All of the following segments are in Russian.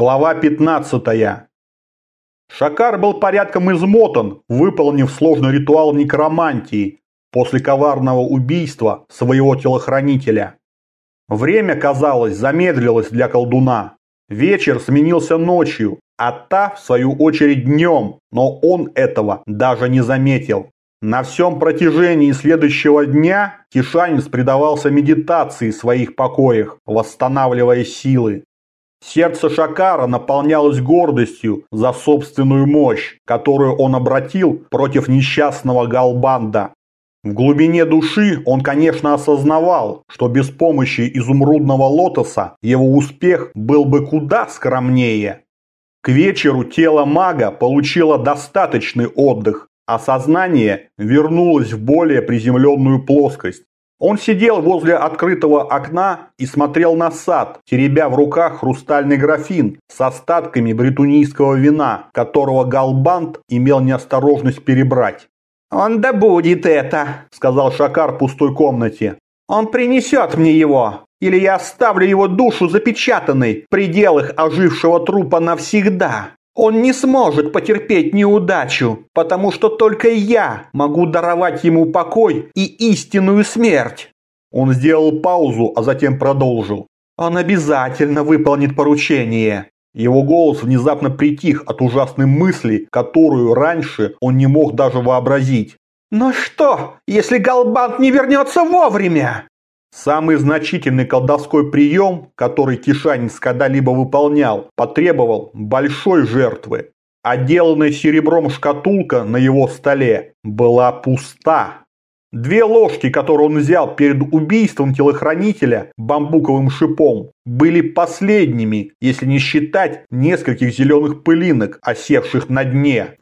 Глава 15. Шакар был порядком измотан, выполнив сложный ритуал некромантии после коварного убийства своего телохранителя. Время, казалось, замедлилось для колдуна. Вечер сменился ночью, а та, в свою очередь, днем, но он этого даже не заметил. На всем протяжении следующего дня Кишанец предавался медитации в своих покоях, восстанавливая силы. Сердце Шакара наполнялось гордостью за собственную мощь, которую он обратил против несчастного Галбанда. В глубине души он, конечно, осознавал, что без помощи изумрудного лотоса его успех был бы куда скромнее. К вечеру тело мага получило достаточный отдых, а сознание вернулось в более приземленную плоскость. Он сидел возле открытого окна и смотрел на сад, теребя в руках хрустальный графин с остатками бретунийского вина, которого Галбант имел неосторожность перебрать. «Он добудет это», – сказал Шакар в пустой комнате. «Он принесет мне его, или я оставлю его душу запечатанной в пределах ожившего трупа навсегда». Он не сможет потерпеть неудачу, потому что только я могу даровать ему покой и истинную смерть. Он сделал паузу, а затем продолжил. Он обязательно выполнит поручение. Его голос внезапно притих от ужасной мысли, которую раньше он не мог даже вообразить. «Но что, если Галбант не вернется вовремя?» Самый значительный колдовской прием, который Кишанец когда-либо выполнял, потребовал большой жертвы. Отделанная серебром шкатулка на его столе была пуста. Две ложки, которые он взял перед убийством телохранителя бамбуковым шипом, были последними, если не считать нескольких зеленых пылинок, осевших на дне.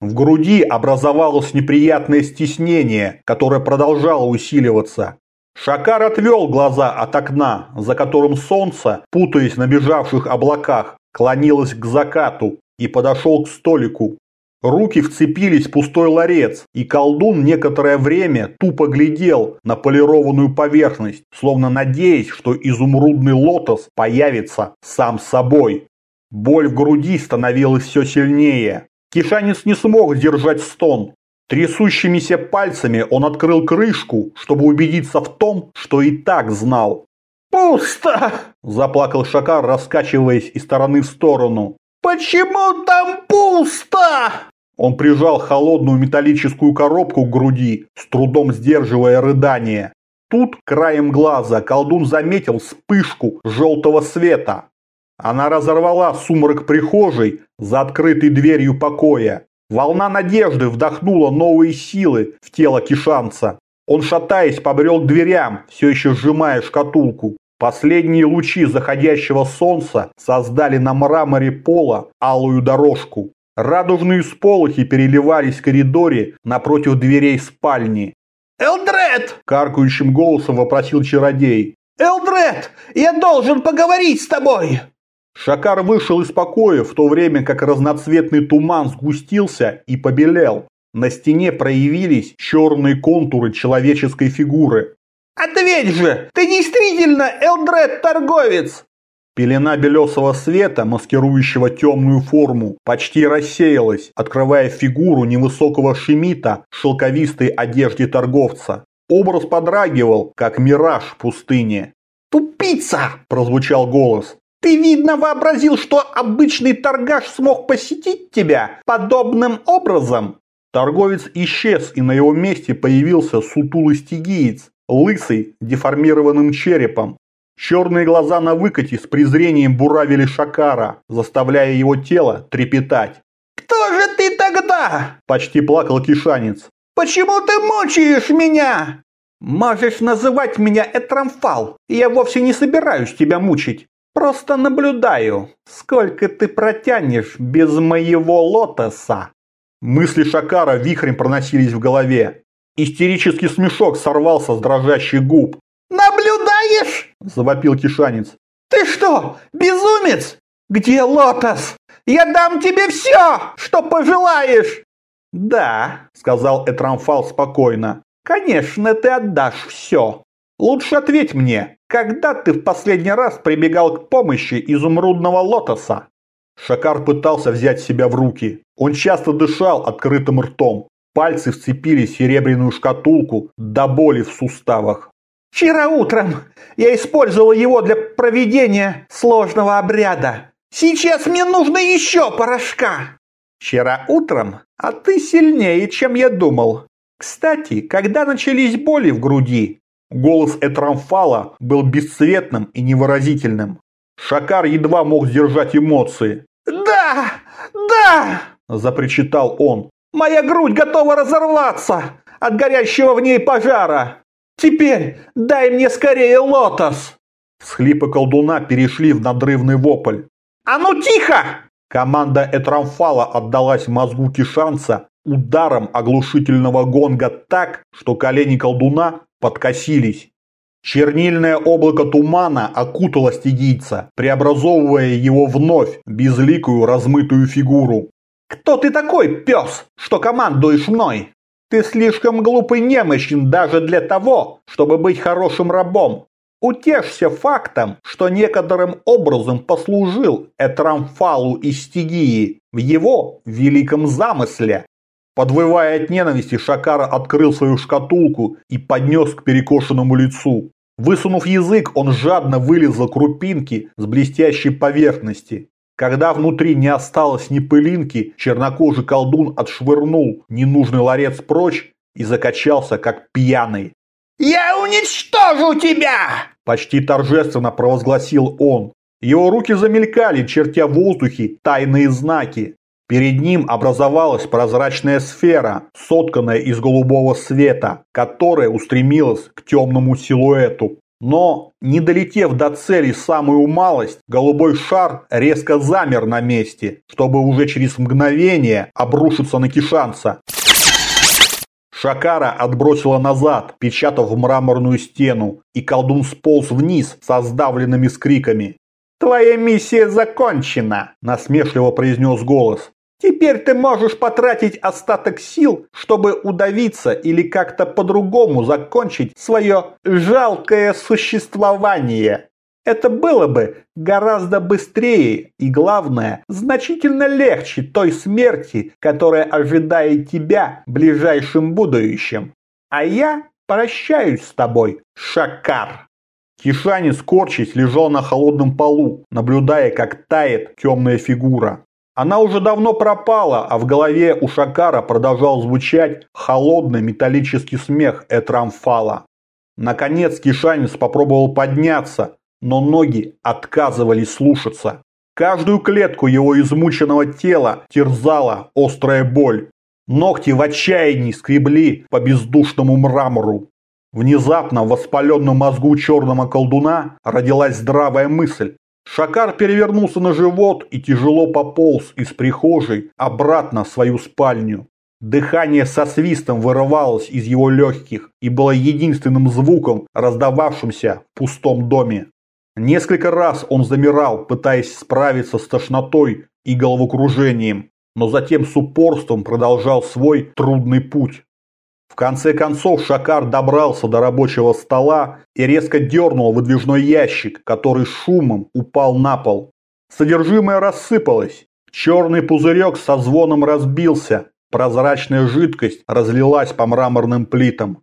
В груди образовалось неприятное стеснение, которое продолжало усиливаться. Шакар отвел глаза от окна, за которым солнце, путаясь на бежавших облаках, клонилось к закату и подошел к столику. Руки вцепились в пустой ларец, и колдун некоторое время тупо глядел на полированную поверхность, словно надеясь, что изумрудный лотос появится сам собой. Боль в груди становилась все сильнее. Кишанец не смог сдержать стон, Трясущимися пальцами он открыл крышку, чтобы убедиться в том, что и так знал. «Пусто!» – заплакал Шакар, раскачиваясь из стороны в сторону. «Почему там пусто?» Он прижал холодную металлическую коробку к груди, с трудом сдерживая рыдание. Тут, краем глаза, колдун заметил вспышку желтого света. Она разорвала сумрак прихожей за открытой дверью покоя. Волна надежды вдохнула новые силы в тело Кишанца. Он, шатаясь, побрел к дверям, все еще сжимая шкатулку. Последние лучи заходящего солнца создали на мраморе пола алую дорожку. Радужные сполохи переливались в коридоре напротив дверей спальни. «Элдред!» – каркающим голосом вопросил чародей. «Элдред, я должен поговорить с тобой!» Шакар вышел из покоя, в то время как разноцветный туман сгустился и побелел. На стене проявились черные контуры человеческой фигуры. «Ответь же! Ты действительно Элдред-торговец!» Пелена белесого света, маскирующего темную форму, почти рассеялась, открывая фигуру невысокого шемита в шелковистой одежде торговца. Образ подрагивал, как мираж в пустыне. «Тупица!» – прозвучал голос. Ты, видно, вообразил, что обычный торгаш смог посетить тебя подобным образом? Торговец исчез, и на его месте появился сутулый стигиец, лысый, деформированным черепом. Черные глаза на выкате с презрением буравили Шакара, заставляя его тело трепетать. «Кто же ты тогда?» – почти плакал Кишанец. «Почему ты мучаешь меня?» «Можешь называть меня Этрамфал, я вовсе не собираюсь тебя мучить. Просто наблюдаю, сколько ты протянешь без моего лотоса. Мысли Шакара вихрем проносились в голове. Истерический смешок сорвался с дрожащих губ. «Наблюдаешь?» – завопил Кишанец. «Ты что, безумец? Где лотос? Я дам тебе все, что пожелаешь!» «Да», – сказал Этрамфал спокойно. «Конечно, ты отдашь все. Лучше ответь мне, когда ты в последний раз прибегал к помощи изумрудного лотоса? Шакар пытался взять себя в руки. Он часто дышал открытым ртом. Пальцы вцепились в серебряную шкатулку до боли в суставах. «Вчера утром я использовал его для проведения сложного обряда. Сейчас мне нужно еще порошка!» «Вчера утром? А ты сильнее, чем я думал. Кстати, когда начались боли в груди?» Голос Этрамфала был бесцветным и невыразительным. Шакар едва мог сдержать эмоции. «Да! Да!» – запричитал он. «Моя грудь готова разорваться от горящего в ней пожара! Теперь дай мне скорее лотос!» Схлипы колдуна перешли в надрывный вопль. «А ну тихо!» Команда Этрамфала отдалась мозгу Кишанца ударом оглушительного гонга так, что колени колдуна подкосились. Чернильное облако тумана окутало стигийца, преобразовывая его вновь безликую размытую фигуру. «Кто ты такой, пес, что командуешь мной? Ты слишком глупый немощен даже для того, чтобы быть хорошим рабом. Утешься фактом, что некоторым образом послужил Этрамфалу и Стигии в его великом замысле. Подвывая от ненависти, Шакара открыл свою шкатулку и поднес к перекошенному лицу. Высунув язык, он жадно вылезал крупинки с блестящей поверхности. Когда внутри не осталось ни пылинки, чернокожий колдун отшвырнул ненужный ларец прочь и закачался, как пьяный. «Я уничтожу тебя!» – почти торжественно провозгласил он. Его руки замелькали, чертя в воздухе тайные знаки. Перед ним образовалась прозрачная сфера, сотканная из голубого света, которая устремилась к темному силуэту. Но, не долетев до цели самую малость, голубой шар резко замер на месте, чтобы уже через мгновение обрушиться на кишанца. Шакара отбросила назад, печатав в мраморную стену, и колдун сполз вниз со сдавленными скриками. «Твоя миссия закончена!» – насмешливо произнес голос. Теперь ты можешь потратить остаток сил, чтобы удавиться или как-то по-другому закончить свое жалкое существование. Это было бы гораздо быстрее и, главное, значительно легче той смерти, которая ожидает тебя в ближайшем будущем. А я прощаюсь с тобой, Шакар. Кишани, скорчись, лежал на холодном полу, наблюдая, как тает темная фигура. Она уже давно пропала, а в голове у Шакара продолжал звучать холодный металлический смех Этрамфала. Наконец Кишанец попробовал подняться, но ноги отказывались слушаться. Каждую клетку его измученного тела терзала острая боль. Ногти в отчаянии скребли по бездушному мрамору. Внезапно в воспаленном мозгу черного колдуна родилась здравая мысль. Шакар перевернулся на живот и тяжело пополз из прихожей обратно в свою спальню. Дыхание со свистом вырывалось из его легких и было единственным звуком, раздававшимся в пустом доме. Несколько раз он замирал, пытаясь справиться с тошнотой и головокружением, но затем с упорством продолжал свой трудный путь. Конце концов Шакар добрался до рабочего стола и резко дернул выдвижной ящик, который шумом упал на пол. Содержимое рассыпалось. Черный пузырек со звоном разбился. Прозрачная жидкость разлилась по мраморным плитам.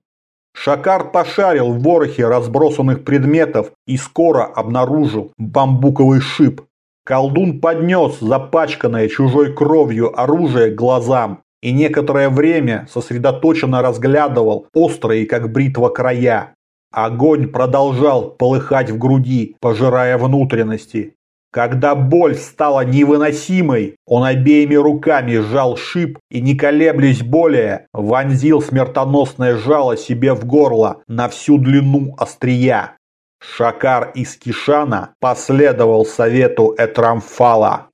Шакар пошарил в ворохе разбросанных предметов и скоро обнаружил бамбуковый шип. Колдун поднес запачканное чужой кровью оружие к глазам и некоторое время сосредоточенно разглядывал острые, как бритва, края. Огонь продолжал полыхать в груди, пожирая внутренности. Когда боль стала невыносимой, он обеими руками сжал шип и, не колеблясь более, вонзил смертоносное жало себе в горло на всю длину острия. Шакар из Кишана последовал совету Этрамфала.